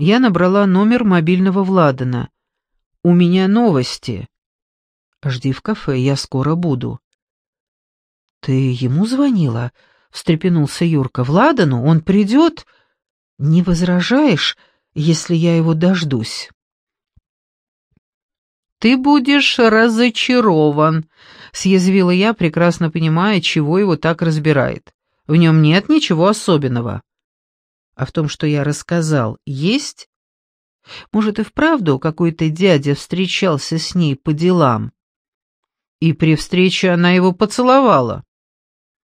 Я набрала номер мобильного Владана. «У меня новости». «Жди в кафе, я скоро буду». «Ты ему звонила?» — встрепенулся Юрка. «Владану? Он придет? Не возражаешь, если я его дождусь?» «Ты будешь разочарован», — съязвила я, прекрасно понимая, чего его так разбирает. «В нем нет ничего особенного». «А в том, что я рассказал, есть?» «Может, и вправду какой-то дядя встречался с ней по делам?» «И при встрече она его поцеловала».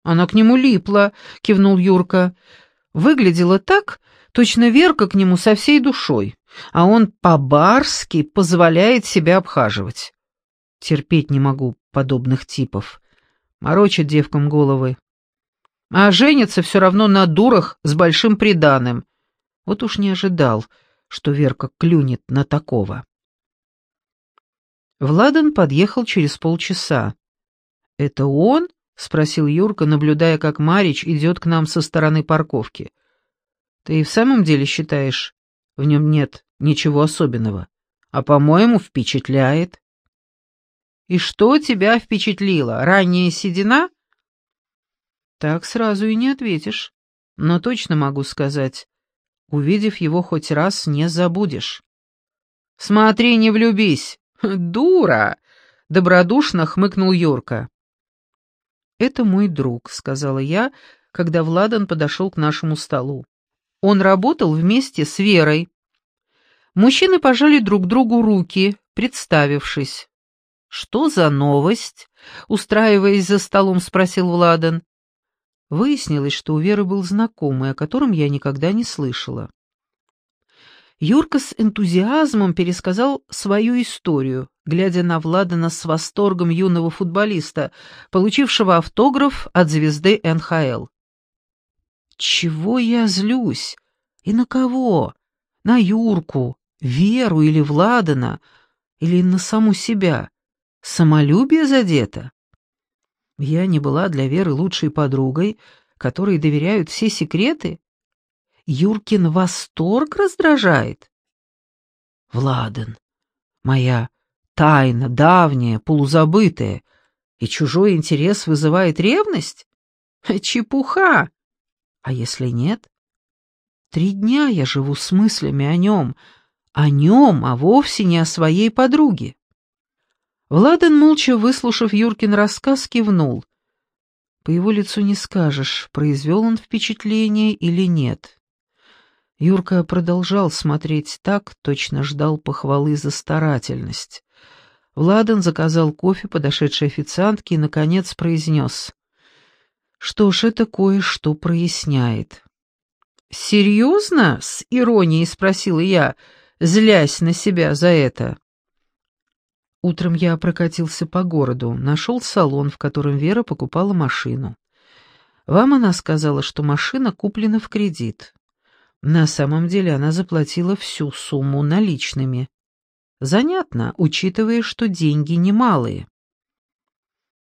«Она к нему липла», — кивнул Юрка. «Выглядела так, точно Верка к нему со всей душой» а он по-барски позволяет себя обхаживать. Терпеть не могу подобных типов. Морочат девкам головы. А женится все равно на дурах с большим приданым. Вот уж не ожидал, что Верка клюнет на такого. Владан подъехал через полчаса. «Это он?» — спросил Юрка, наблюдая, как Марич идет к нам со стороны парковки. «Ты и в самом деле считаешь, в нем нет ничего особенного, а, по-моему, впечатляет. И что тебя впечатлило? Ранняя седина? Так сразу и не ответишь, но точно могу сказать, увидев его хоть раз, не забудешь. Смотри, не влюбись. Дура! Добродушно хмыкнул Юрка. «Это мой друг», — сказала я, когда Владан подошел к нашему столу. Он работал вместе с Верой. Мужчины пожали друг другу руки, представившись. «Что за новость?» — устраиваясь за столом, спросил Владан. Выяснилось, что у Веры был знакомый, о котором я никогда не слышала. Юрка с энтузиазмом пересказал свою историю, глядя на Владана с восторгом юного футболиста, получившего автограф от звезды НХЛ. Чего я злюсь? И на кого? На Юрку, Веру или Владана? Или на саму себя? Самолюбие задето? Я не была для Веры лучшей подругой, которой доверяют все секреты? Юркин восторг раздражает? Владан, моя тайна, давняя, полузабытая, и чужой интерес вызывает ревность? Чепуха! А если нет? Три дня я живу с мыслями о нем, о нем, а вовсе не о своей подруге. Владан, молча выслушав Юркин рассказ, кивнул. По его лицу не скажешь, произвел он впечатление или нет. Юрка продолжал смотреть так, точно ждал похвалы за старательность. Владан заказал кофе подошедшей официантке и, наконец, произнес. Что ж, это кое-что проясняет. «Серьезно?» — с иронией спросила я, злясь на себя за это. Утром я прокатился по городу, нашел салон, в котором Вера покупала машину. Вам она сказала, что машина куплена в кредит. На самом деле она заплатила всю сумму наличными. Занятно, учитывая, что деньги немалые.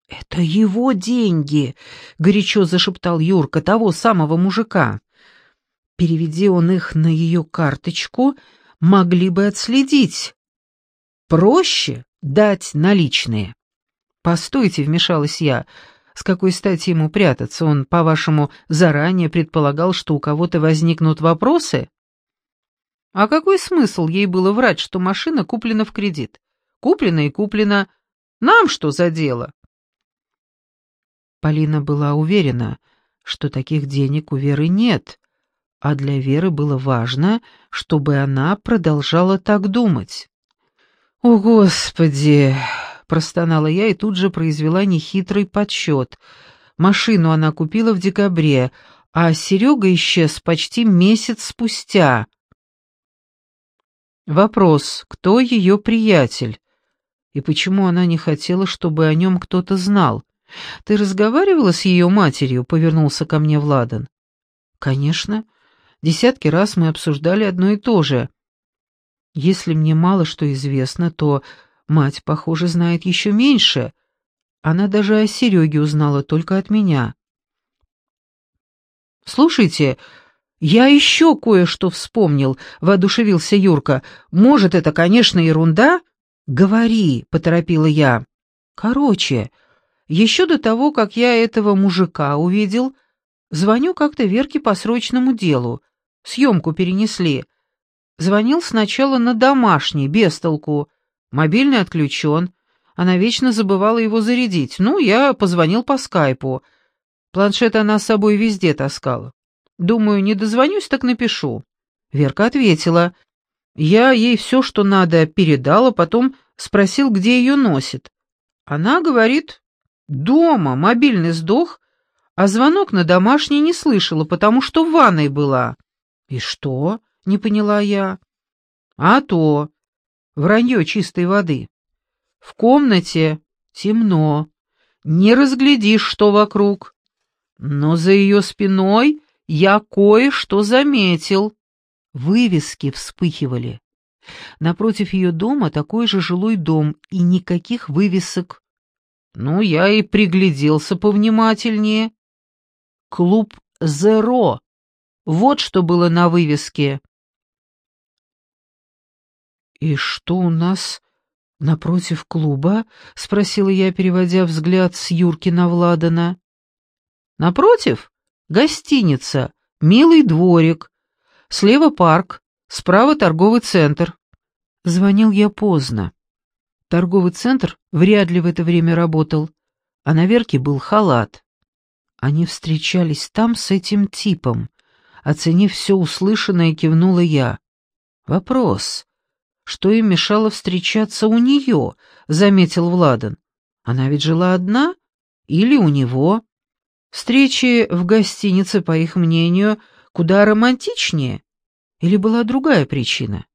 «Это его деньги!» — горячо зашептал Юрка, того самого мужика. «Переведи он их на ее карточку, могли бы отследить. Проще дать наличные». «Постойте», — вмешалась я, — «с какой стати ему прятаться? Он, по-вашему, заранее предполагал, что у кого-то возникнут вопросы?» «А какой смысл ей было врать, что машина куплена в кредит? Куплена и куплена. Нам что за дело?» Полина была уверена, что таких денег у Веры нет, а для Веры было важно, чтобы она продолжала так думать. «О, Господи!» — простонала я и тут же произвела нехитрый подсчет. Машину она купила в декабре, а Серега исчез почти месяц спустя. Вопрос, кто ее приятель? И почему она не хотела, чтобы о нем кто-то знал? «Ты разговаривала с ее матерью?» — повернулся ко мне Владан. «Конечно. Десятки раз мы обсуждали одно и то же. Если мне мало что известно, то мать, похоже, знает еще меньше. Она даже о Сереге узнала только от меня». «Слушайте, «Я еще кое-что вспомнил», — воодушевился Юрка. «Может, это, конечно, ерунда?» «Говори», — поторопила я. «Короче, еще до того, как я этого мужика увидел, звоню как-то Верке по срочному делу. Съемку перенесли. Звонил сначала на домашний, без толку. Мобильный отключен. Она вечно забывала его зарядить. Ну, я позвонил по скайпу. Планшет она с собой везде таскала. Думаю, не дозвонюсь, так напишу. Верка ответила. Я ей все, что надо, передала, потом спросил, где ее носит. Она говорит, дома, мобильный сдох, а звонок на домашний не слышала, потому что в ванной была. И что? Не поняла я. А то. Вранье чистой воды. В комнате темно. Не разглядишь, что вокруг. Но за ее спиной я кое-что заметил. Вывески вспыхивали. Напротив ее дома такой же жилой дом и никаких вывесок. Ну, я и пригляделся повнимательнее. Клуб «Зеро». Вот что было на вывеске. «И что у нас напротив клуба?» — спросила я, переводя взгляд с Юрки на Владана. «Напротив?» Гостиница, милый дворик. Слева парк, справа торговый центр. Звонил я поздно. Торговый центр вряд ли в это время работал, а на Верке был халат. Они встречались там с этим типом. Оценив все услышанное, кивнула я. Вопрос. Что им мешало встречаться у нее, заметил Владан. Она ведь жила одна? Или у него? Встречи в гостинице, по их мнению, куда романтичнее? Или была другая причина?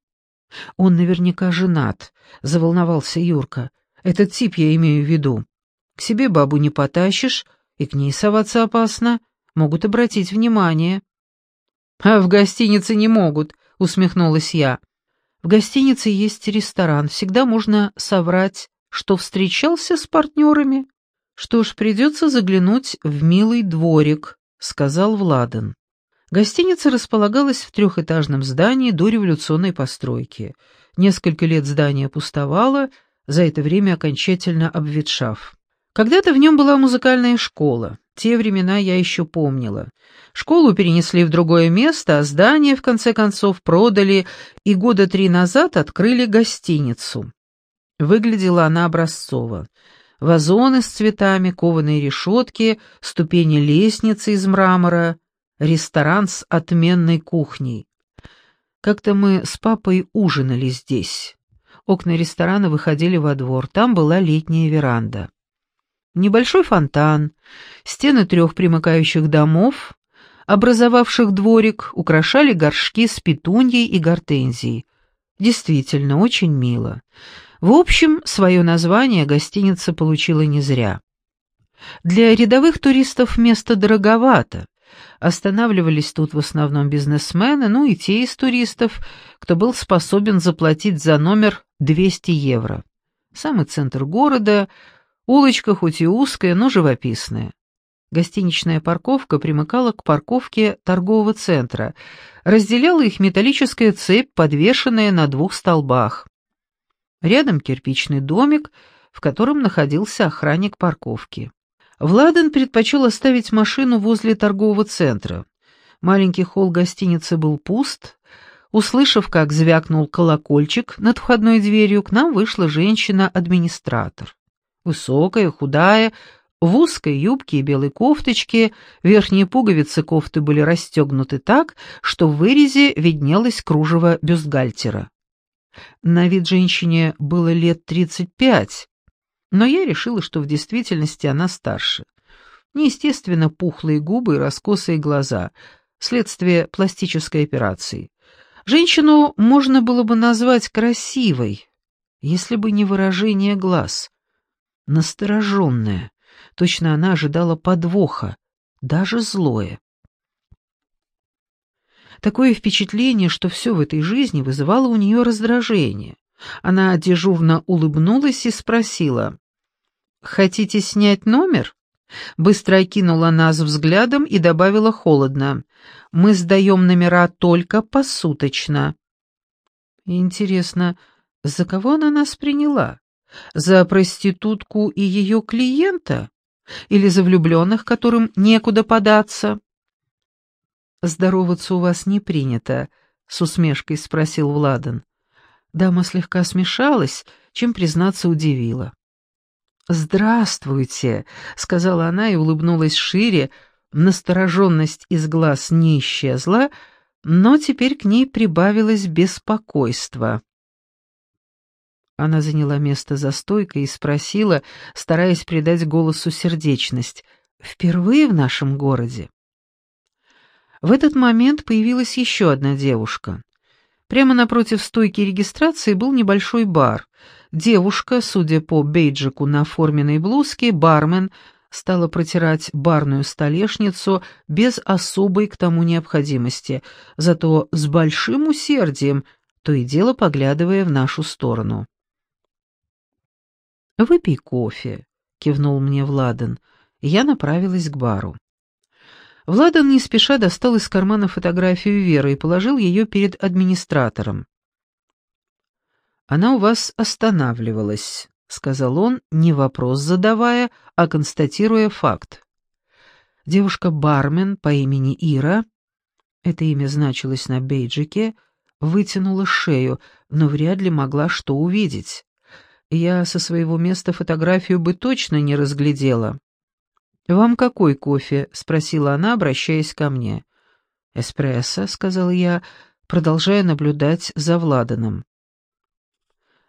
Он наверняка женат, заволновался Юрка. Этот тип я имею в виду. К себе бабу не потащишь, и к ней соваться опасно, могут обратить внимание. А в гостинице не могут, усмехнулась я. В гостинице есть ресторан, всегда можно соврать, что встречался с партнерами. «Что ж, придется заглянуть в милый дворик», — сказал Владан. Гостиница располагалась в трехэтажном здании до революционной постройки. Несколько лет здание пустовало, за это время окончательно обветшав. Когда-то в нем была музыкальная школа. Те времена я еще помнила. Школу перенесли в другое место, а здание, в конце концов, продали и года три назад открыли гостиницу. Выглядела она образцово вазоны с цветами, кованые решетки, ступени лестницы из мрамора, ресторан с отменной кухней. Как-то мы с папой ужинали здесь. Окна ресторана выходили во двор, там была летняя веранда. Небольшой фонтан, стены трех примыкающих домов, образовавших дворик, украшали горшки с петуньей и гортензией. Действительно, очень мило. В общем, свое название гостиница получила не зря. Для рядовых туристов место дороговато. Останавливались тут в основном бизнесмены, ну и те из туристов, кто был способен заплатить за номер 200 евро. Самый центр города, улочка хоть и узкая, но живописная. Гостиничная парковка примыкала к парковке торгового центра, разделяла их металлическая цепь, подвешенная на двух столбах. Рядом кирпичный домик, в котором находился охранник парковки. Владан предпочел оставить машину возле торгового центра. Маленький холл гостиницы был пуст. Услышав, как звякнул колокольчик над входной дверью, к нам вышла женщина-администратор. Высокая, худая, в узкой юбке и белой кофточке, верхние пуговицы кофты были расстегнуты так, что в вырезе виднелось кружево бюстгальтера. На вид женщине было лет тридцать пять, но я решила, что в действительности она старше. Неестественно пухлые губы и раскосые глаза, следствие пластической операции. Женщину можно было бы назвать красивой, если бы не выражение глаз. Настороженная, точно она ожидала подвоха, даже злое. Такое впечатление, что все в этой жизни вызывало у нее раздражение. Она дежурно улыбнулась и спросила. «Хотите снять номер?» Быстро окинула нас взглядом и добавила холодно. «Мы сдаем номера только посуточно». Интересно, за кого она нас приняла? За проститутку и ее клиента? Или за влюбленных, которым некуда податься? «Здороваться у вас не принято», — с усмешкой спросил Владан. Дама слегка смешалась, чем, признаться, удивила. «Здравствуйте», — сказала она и улыбнулась шире, настороженность из глаз не исчезла, но теперь к ней прибавилось беспокойство. Она заняла место за стойкой и спросила, стараясь придать голосу сердечность, «Впервые в нашем городе?» В этот момент появилась еще одна девушка. Прямо напротив стойки регистрации был небольшой бар. Девушка, судя по бейджику на форменной блузке, бармен, стала протирать барную столешницу без особой к тому необходимости, зато с большим усердием, то и дело поглядывая в нашу сторону. «Выпей кофе», — кивнул мне Владан. Я направилась к бару. Владан не спеша достал из кармана фотографию Веры и положил ее перед администратором. «Она у вас останавливалась», — сказал он, не вопрос задавая, а констатируя факт. Девушка-бармен по имени Ира, это имя значилось на бейджике, вытянула шею, но вряд ли могла что увидеть. Я со своего места фотографию бы точно не разглядела. «Вам какой кофе?» — спросила она, обращаясь ко мне. «Эспрессо», — сказал я, продолжая наблюдать за Владаном.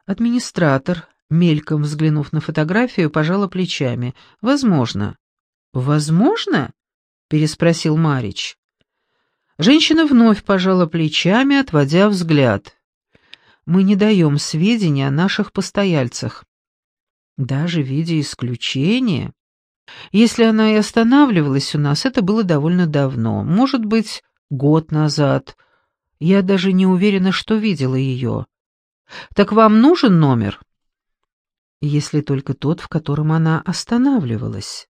Администратор, мельком взглянув на фотографию, пожала плечами. «Возможно». «Возможно?» — переспросил Марич. Женщина вновь пожала плечами, отводя взгляд. «Мы не даем сведений о наших постояльцах». «Даже в виде исключения?» Если она и останавливалась у нас, это было довольно давно, может быть, год назад. Я даже не уверена, что видела ее. Так вам нужен номер? Если только тот, в котором она останавливалась.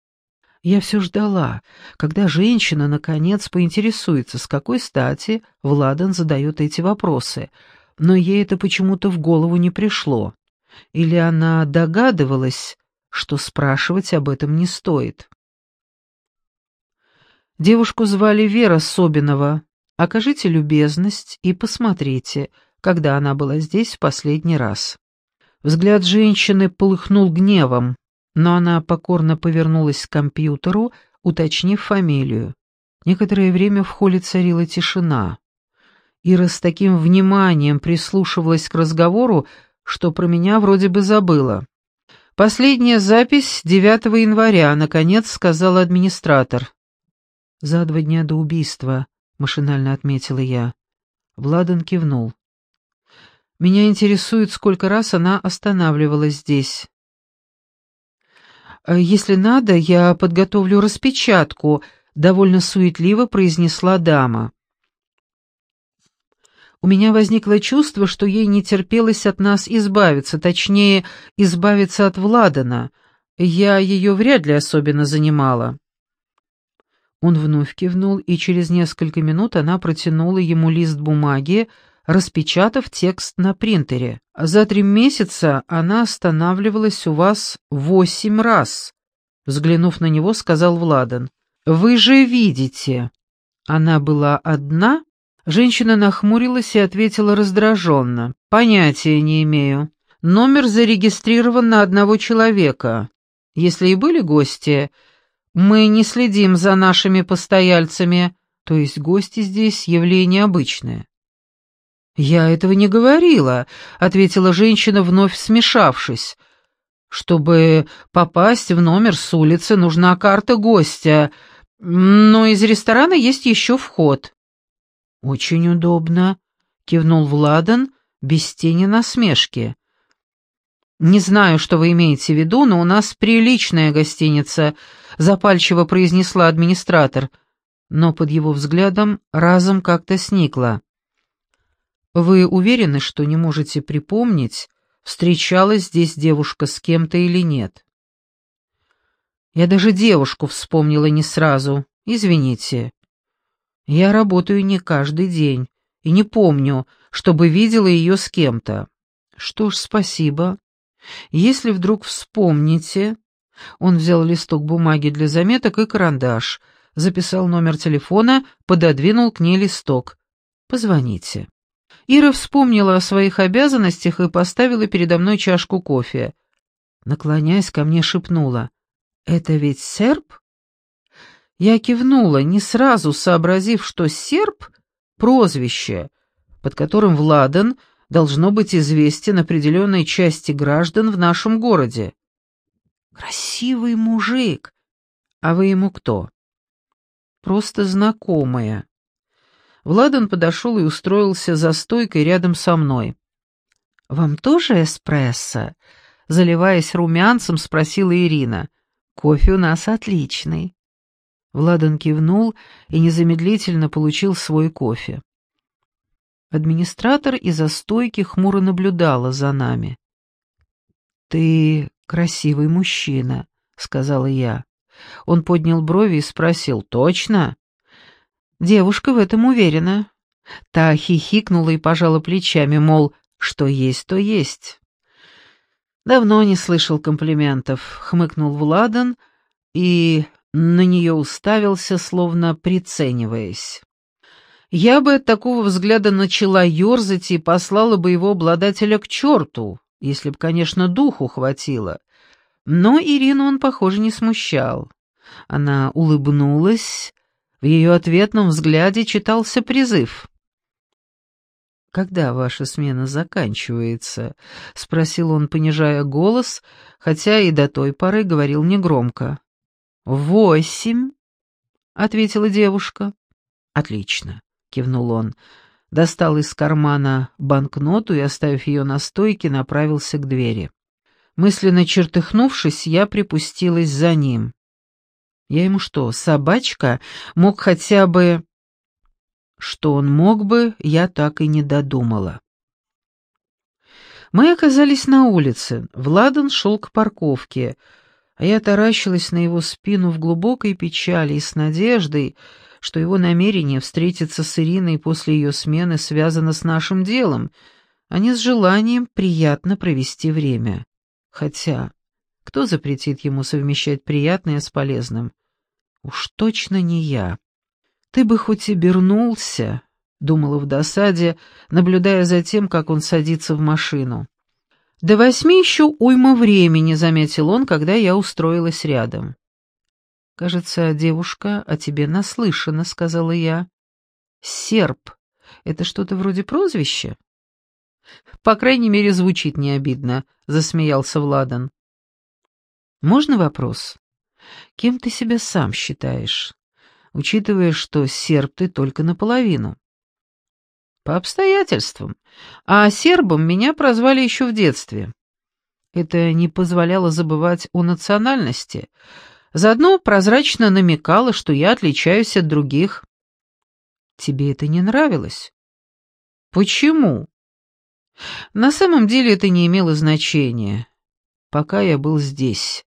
Я все ждала, когда женщина, наконец, поинтересуется, с какой стати Владан задает эти вопросы, но ей это почему-то в голову не пришло. Или она догадывалась, что спрашивать об этом не стоит. Девушку звали Вера Собинова. Окажите любезность и посмотрите, когда она была здесь в последний раз. Взгляд женщины полыхнул гневом, но она покорно повернулась к компьютеру, уточнив фамилию. Некоторое время в холле царила тишина. Ира с таким вниманием прислушивалась к разговору, что про меня вроде бы забыла. «Последняя запись 9 января», — наконец сказал администратор. «За два дня до убийства», — машинально отметила я. Владан кивнул. «Меня интересует, сколько раз она останавливалась здесь». «А «Если надо, я подготовлю распечатку», — довольно суетливо произнесла дама. У меня возникло чувство, что ей не терпелось от нас избавиться, точнее, избавиться от Владана. Я ее вряд ли особенно занимала. Он вновь кивнул, и через несколько минут она протянула ему лист бумаги, распечатав текст на принтере. «За три месяца она останавливалась у вас восемь раз», — взглянув на него, сказал Владан. «Вы же видите, она была одна Женщина нахмурилась и ответила раздраженно. «Понятия не имею. Номер зарегистрирован на одного человека. Если и были гости, мы не следим за нашими постояльцами, то есть гости здесь явление обычное». «Я этого не говорила», — ответила женщина, вновь смешавшись. «Чтобы попасть в номер с улицы, нужна карта гостя, но из ресторана есть еще вход». «Очень удобно», — кивнул Владан без тени насмешки. «Не знаю, что вы имеете в виду, но у нас приличная гостиница», — запальчиво произнесла администратор, но под его взглядом разом как-то сникла. «Вы уверены, что не можете припомнить, встречалась здесь девушка с кем-то или нет?» Я даже девушку вспомнила не сразу. Извините. Я работаю не каждый день и не помню, чтобы видела ее с кем-то. Что ж, спасибо. Если вдруг вспомните... Он взял листок бумаги для заметок и карандаш, записал номер телефона, пододвинул к ней листок. «Позвоните». Ира вспомнила о своих обязанностях и поставила передо мной чашку кофе. Наклоняясь ко мне, шепнула. «Это ведь серб?» Я кивнула, не сразу сообразив, что серб — прозвище, под которым Владан должно быть известен определенной части граждан в нашем городе. «Красивый мужик! А вы ему кто?» «Просто знакомая». Владан подошел и устроился за стойкой рядом со мной. «Вам тоже эспрессо?» Заливаясь румянцем, спросила Ирина. «Кофе у нас отличный». Владан кивнул и незамедлительно получил свой кофе. Администратор из-за стойки хмуро наблюдала за нами. «Ты красивый мужчина», — сказала я. Он поднял брови и спросил, «Точно?» Девушка в этом уверена. Та хихикнула и пожала плечами, мол, что есть, то есть. Давно не слышал комплиментов, хмыкнул Владан и на нее уставился, словно прицениваясь. Я бы от такого взгляда начала ерзать и послала бы его обладателя к черту, если б, конечно, духу хватило. Но Ирину он, похоже, не смущал. Она улыбнулась, в ее ответном взгляде читался призыв. «Когда ваша смена заканчивается?» — спросил он, понижая голос, хотя и до той поры говорил негромко. «Восемь», — ответила девушка. «Отлично», — кивнул он, достал из кармана банкноту и, оставив ее на стойке, направился к двери. Мысленно чертыхнувшись, я припустилась за ним. Я ему что, собачка? Мог хотя бы... Что он мог бы, я так и не додумала. Мы оказались на улице. Владан шел к парковке — а я таращилась на его спину в глубокой печали и с надеждой, что его намерение встретиться с Ириной после ее смены связано с нашим делом, а не с желанием приятно провести время. Хотя, кто запретит ему совмещать приятное с полезным? Уж точно не я. Ты бы хоть и обернулся, — думала в досаде, наблюдая за тем, как он садится в машину. «До восьми еще уйма времени», — заметил он, когда я устроилась рядом. «Кажется, девушка о тебе наслышана», — сказала я. «Серп. Это что-то вроде прозвища?» «По крайней мере, звучит не обидно», — засмеялся Владан. «Можно вопрос? Кем ты себя сам считаешь, учитывая, что серп ты только наполовину?» По обстоятельствам. А сербом меня прозвали еще в детстве. Это не позволяло забывать о национальности. Заодно прозрачно намекало, что я отличаюсь от других. Тебе это не нравилось? Почему? На самом деле это не имело значения, пока я был здесь.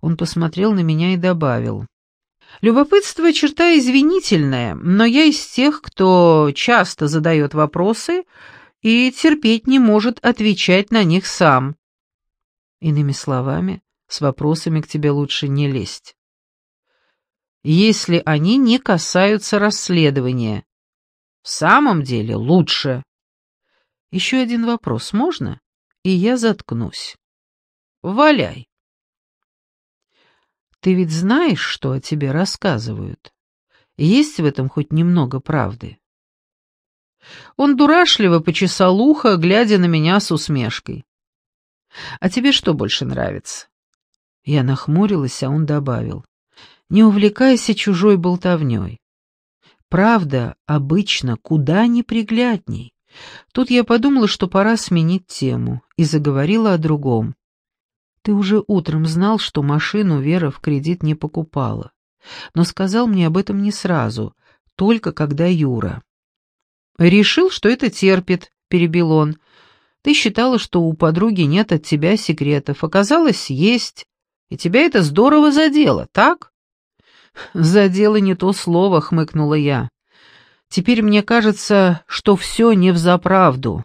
Он посмотрел на меня и добавил. Любопытство — черта извинительная, но я из тех, кто часто задает вопросы и терпеть не может отвечать на них сам. Иными словами, с вопросами к тебе лучше не лезть. Если они не касаются расследования. В самом деле лучше. Еще один вопрос можно? И я заткнусь. Валяй. Ты ведь знаешь, что о тебе рассказывают? Есть в этом хоть немного правды?» Он дурашливо почесал ухо, глядя на меня с усмешкой. «А тебе что больше нравится?» Я нахмурилась, а он добавил. «Не увлекайся чужой болтовней. Правда, обычно куда неприглядней. Тут я подумала, что пора сменить тему, и заговорила о другом. Ты уже утром знал, что машину Вера в кредит не покупала, но сказал мне об этом не сразу, только когда Юра. «Решил, что это терпит», — перебил он. «Ты считала, что у подруги нет от тебя секретов. Оказалось, есть. И тебя это здорово задело, так?» «Задело не то слово», — хмыкнула я. «Теперь мне кажется, что все не взаправду.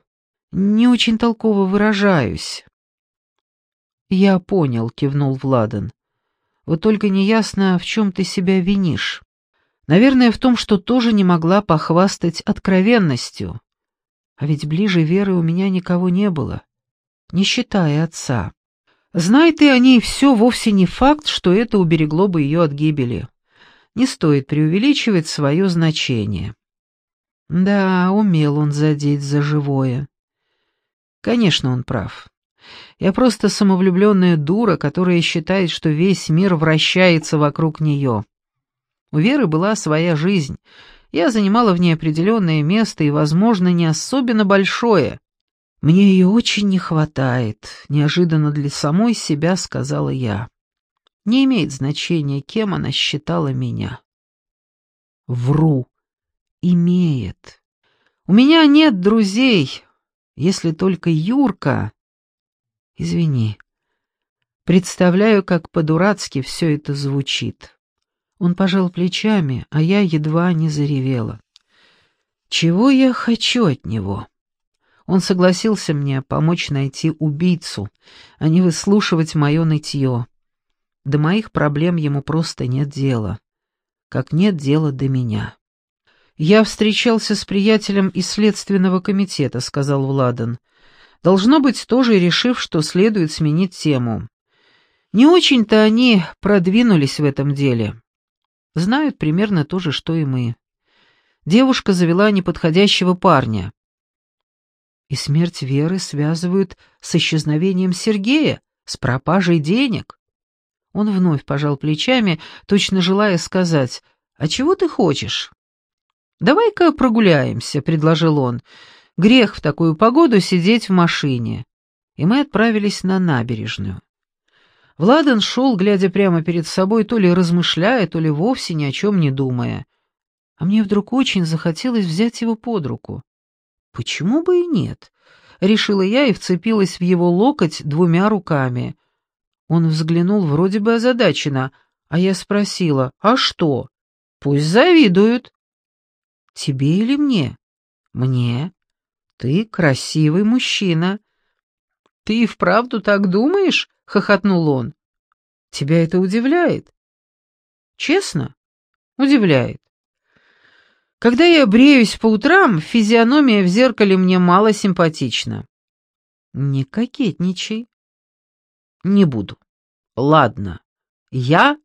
Не очень толково выражаюсь». «Я понял», — кивнул Владан. «Вот только неясно, в чем ты себя винишь. Наверное, в том, что тоже не могла похвастать откровенностью. А ведь ближе Веры у меня никого не было, не считая отца. Знай ты о ней все, вовсе не факт, что это уберегло бы ее от гибели. Не стоит преувеличивать свое значение. Да, умел он задеть за живое. Конечно, он прав. Я просто самовлюбленная дура, которая считает, что весь мир вращается вокруг нее. У Веры была своя жизнь. Я занимала в ней определенное место и, возможно, не особенно большое. Мне ее очень не хватает, неожиданно для самой себя сказала я. Не имеет значения, кем она считала меня. Вру. Имеет. У меня нет друзей, если только Юрка. Извини. Представляю, как по-дурацки все это звучит. Он пожал плечами, а я едва не заревела. Чего я хочу от него? Он согласился мне помочь найти убийцу, а не выслушивать мое нытье. До моих проблем ему просто нет дела, как нет дела до меня. «Я встречался с приятелем из следственного комитета», — сказал Владан. «Должно быть, тоже решив, что следует сменить тему. Не очень-то они продвинулись в этом деле. Знают примерно то же, что и мы. Девушка завела неподходящего парня. И смерть Веры связывают с исчезновением Сергея, с пропажей денег. Он вновь пожал плечами, точно желая сказать, «А чего ты хочешь?» «Давай-ка прогуляемся», — предложил он. «Грех в такую погоду сидеть в машине». И мы отправились на набережную. Владан шел, глядя прямо перед собой, то ли размышляя, то ли вовсе ни о чем не думая. А мне вдруг очень захотелось взять его под руку. Почему бы и нет? Решила я и вцепилась в его локоть двумя руками. Он взглянул вроде бы озадаченно, а я спросила, а что? Пусть завидуют. Тебе или мне? Мне. Ты красивый мужчина. Ты и вправду так думаешь? — хохотнул он. «Тебя это удивляет?» «Честно?» «Удивляет. Когда я бреюсь по утрам, физиономия в зеркале мне мало симпатична». «Не кокетничай». «Не буду». «Ладно, я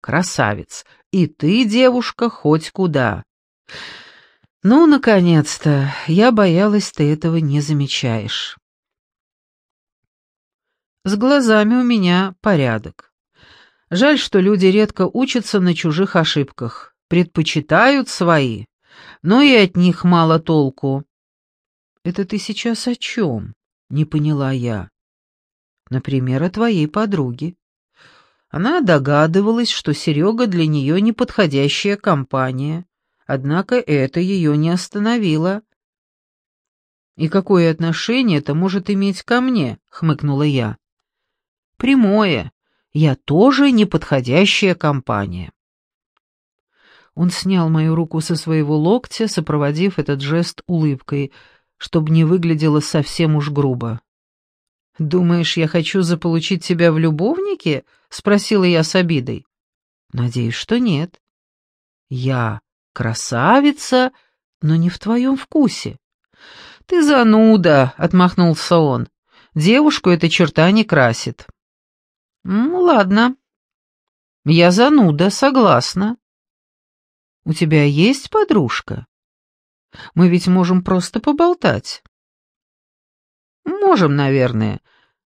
красавец, и ты, девушка, хоть куда». «Ну, наконец-то, я боялась, ты этого не замечаешь». С глазами у меня порядок. Жаль, что люди редко учатся на чужих ошибках, предпочитают свои, но и от них мало толку. «Это ты сейчас о чем?» — не поняла я. «Например, о твоей подруге». Она догадывалась, что Серега для нее неподходящая компания, однако это ее не остановило. «И какое отношение это может иметь ко мне?» — хмыкнула я прямое. Я тоже неподходящая компания. Он снял мою руку со своего локтя, сопроводив этот жест улыбкой, чтобы не выглядело совсем уж грубо. «Думаешь, я хочу заполучить тебя в любовнике?» — спросила я с обидой. «Надеюсь, что нет. Я красавица, но не в твоем вкусе». «Ты зануда», — отмахнулся он. «Девушку эта черта не красит». «Ну, ладно. Я зануда, согласна. У тебя есть подружка? Мы ведь можем просто поболтать». «Можем, наверное.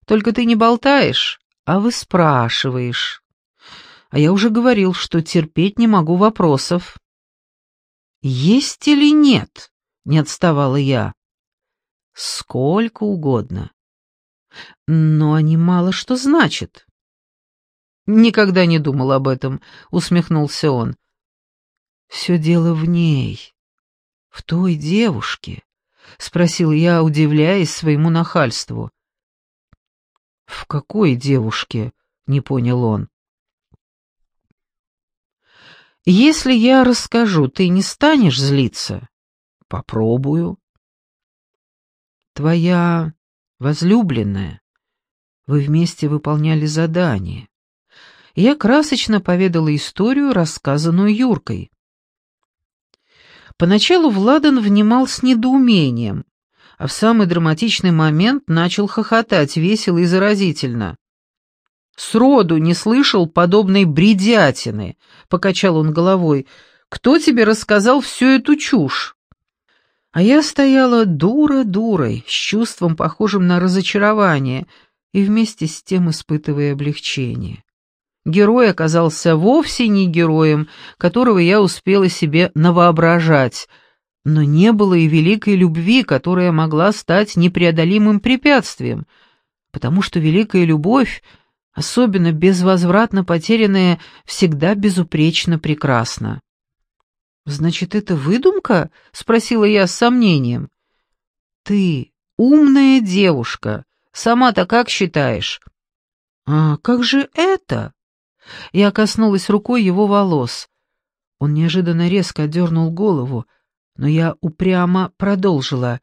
Только ты не болтаешь, а выспрашиваешь. А я уже говорил, что терпеть не могу вопросов». «Есть или нет?» — не отставала я. «Сколько угодно. Но они мало что значат». «Никогда не думал об этом», — усмехнулся он. «Все дело в ней, в той девушке», — спросил я, удивляясь своему нахальству. «В какой девушке?» —— не понял он. «Если я расскажу, ты не станешь злиться?» «Попробую». «Твоя возлюбленная. Вы вместе выполняли задание. Я красочно поведала историю, рассказанную Юркой. Поначалу Владан внимал с недоумением, а в самый драматичный момент начал хохотать весело и заразительно. «Сроду не слышал подобной бредятины», — покачал он головой. «Кто тебе рассказал всю эту чушь?» А я стояла дура-дурой, с чувством, похожим на разочарование, и вместе с тем испытывая облегчение. Герой оказался вовсе не героем, которого я успела себе навоображать, но не было и великой любви, которая могла стать непреодолимым препятствием, потому что великая любовь, особенно безвозвратно потерянная, всегда безупречно прекрасна. «Значит, это выдумка?» — спросила я с сомнением. «Ты умная девушка. Сама-то как считаешь?» «А как же это?» Я коснулась рукой его волос. Он неожиданно резко отдернул голову, но я упрямо продолжила.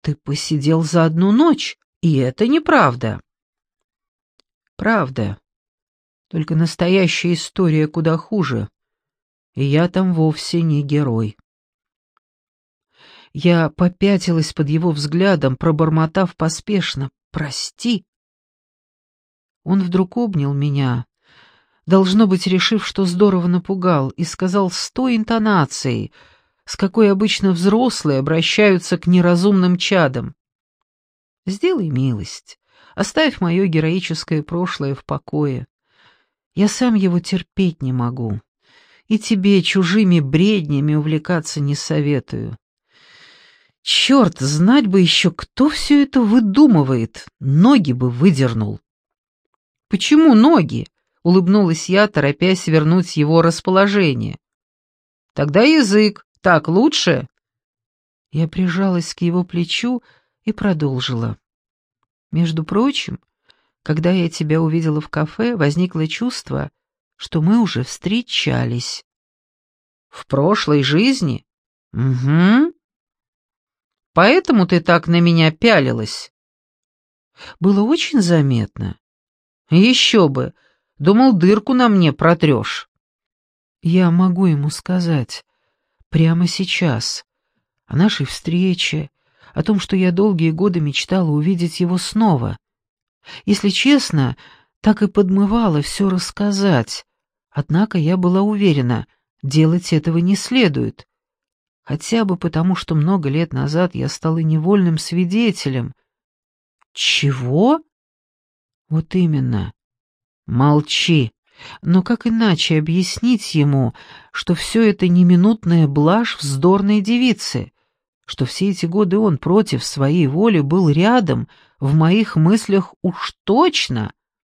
«Ты посидел за одну ночь, и это неправда». «Правда. Только настоящая история куда хуже, и я там вовсе не герой». Я попятилась под его взглядом, пробормотав поспешно «Прости». Он вдруг обнял меня, должно быть, решив, что здорово напугал, и сказал с той интонацией, с какой обычно взрослые обращаются к неразумным чадам. «Сделай милость, оставь мое героическое прошлое в покое. Я сам его терпеть не могу, и тебе чужими бреднями увлекаться не советую. Черт, знать бы еще, кто все это выдумывает, ноги бы выдернул». «Почему ноги?» улыбнулась я, торопясь вернуть его расположение. «Тогда язык. Так лучше?» Я прижалась к его плечу и продолжила. «Между прочим, когда я тебя увидела в кафе, возникло чувство, что мы уже встречались». «В прошлой жизни?» «Угу». «Поэтому ты так на меня пялилась?» «Было очень заметно». «Еще бы! Думал, дырку на мне протрешь». «Я могу ему сказать. Прямо сейчас. О нашей встрече, о том, что я долгие годы мечтала увидеть его снова. Если честно, так и подмывала все рассказать. Однако я была уверена, делать этого не следует. Хотя бы потому, что много лет назад я стала невольным свидетелем. Чего? Вот именно. Молчи. Но как иначе объяснить ему, что все это не минутная блажь вздорной девицы, что все эти годы он против своей воли был рядом, в моих мыслях уж точно —